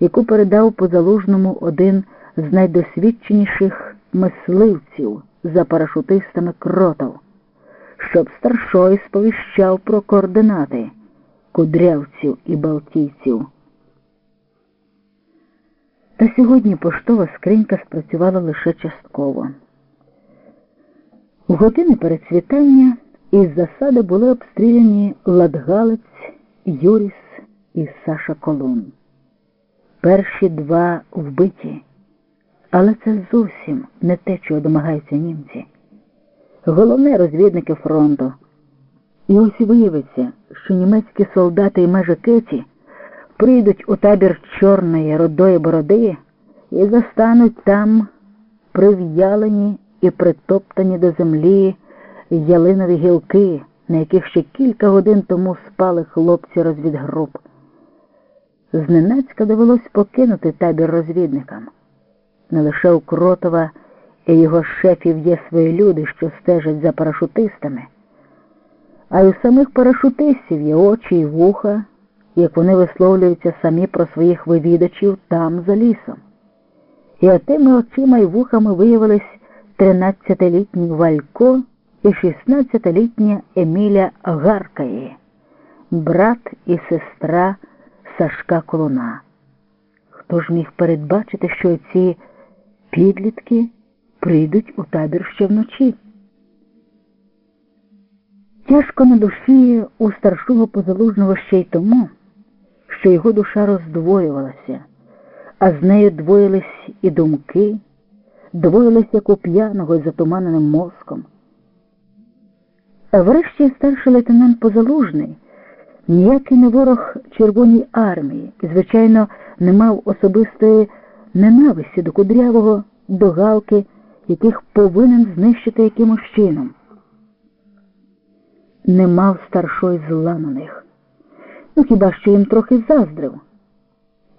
яку передав по залужному один з найдосвідченіших мисливців за парашутистами кротов, щоб старшой сповіщав про координати кудрявців і балтійців. Та сьогодні поштова скринька спрацювала лише частково. У години перецвітання із засади були обстріляні Ладгалець, Юріс і Саша Колун. Перші два вбиті, але це зовсім не те, чого домагаються німці. Головне розвідники фронту. І ось виявиться, що німецькі солдати і межикиці прийдуть у табір Чорної родої бороди і застануть там прив'ялені і притоптані до землі ялинові гілки, на яких ще кілька годин тому спали хлопці розвідгруп. Зненацька довелось покинути табір розвідникам. Не лише у Кротова і його шефів є свої люди, що стежать за парашутистами, а й у самих парашутистів є очі й вуха, як вони висловлюються самі про своїх вивідачів там за лісом. І отими очима й вухами виявились 13-літній Валько і 16-літня Еміля Гаркаї, брат і сестра Сашка Колуна. Хто ж міг передбачити, що ці підлітки прийдуть у табір ще вночі? Тяжко на душі у старшого позалужного ще й тому, що його душа роздвоювалася, а з нею двоїлись і думки, двоїлись як у п'яного із затуманеним мозком. А врешті старший лейтенант Позалужний ніякий не ворог Червоній армії і, звичайно, не мав особистої ненависті до кудрявого, до галки, яких повинен знищити якимось чином. Не мав старшої зла на них. Ну хіба що їм трохи заздрив.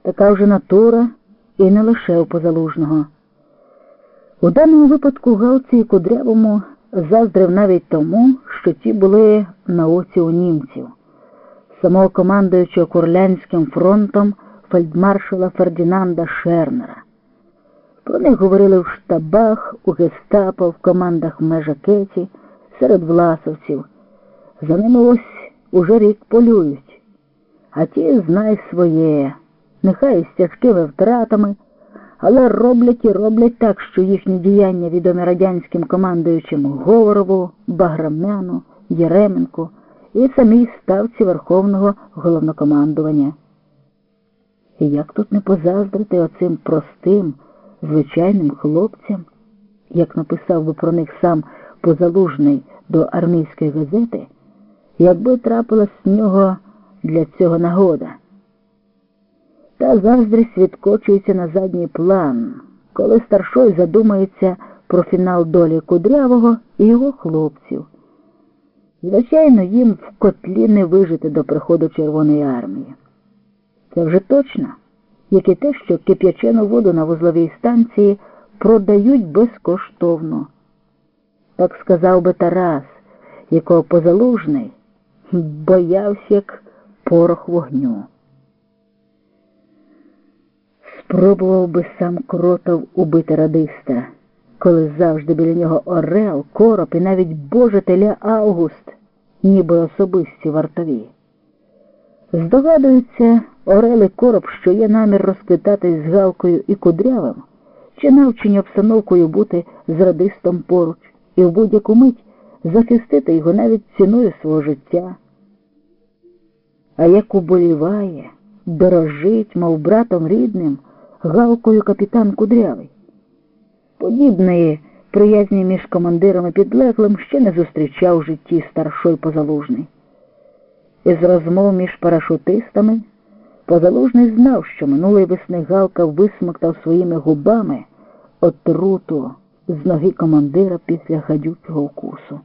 Така вже натура і не лише у позалужного. У даному випадку галці і кудрявому заздрив навіть тому, що ті були на оці у німців, самого командуючого Курлянським фронтом фельдмаршала Фердінанда Шернера. Про них говорили в штабах, у гестапо, в командах межакеті, серед власовців. За ними ось уже рік полюють, а ті знай своє, нехай з тяжкими втратами але роблять і роблять так, що їхні діяння відомі радянським командуючим Говорову, Баграмяну, Єременку і самій ставці Верховного головнокомандування. І як тут не позаздрити оцим простим, звичайним хлопцям, як написав би про них сам позалужний до армійської газети, якби трапилась з нього для цього нагода. Та заздрість відкочується на задній план, коли старшой задумається про фінал долі кудрявого і його хлопців. Звичайно, їм в котлі не вижити до приходу Червоної армії. Це вже точно, як і те, що кип'ячену воду на вузловій станції продають безкоштовно. Так сказав би Тарас, якого позалужний боявся як порох вогню. Спробував би сам кротов убити радиста, коли завжди біля нього Орел, Короб і навіть Боже теля Август, ніби особисті вартові. Здогадується, Орел і Короб, що є намір розквітатись з Галкою і Кудрявим, чи навчені обстановкою бути з радистом поруч і в будь-яку мить захистити його навіть ціною свого життя. А як уболіває, дорожить, мов братом рідним галкою капітан Кудрявий. Подібної приязні між командиром і підлеглим ще не зустрічав в житті старшой позалужний. Із розмов між парашутистами позалужний знав, що минулої весни Галка висмоктав своїми губами отруту з ноги командира після гадючого укусу.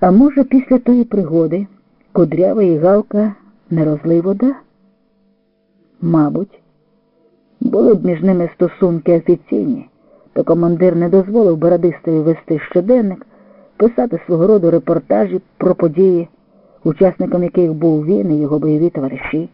А може, після тої пригоди кудрява Галка не розлий вода? Мабуть, були б між ними стосунки офіційні, то командир не дозволив Бородистові вести щоденник, писати свого роду репортажі про події, учасником яких був він і його бойові товариші.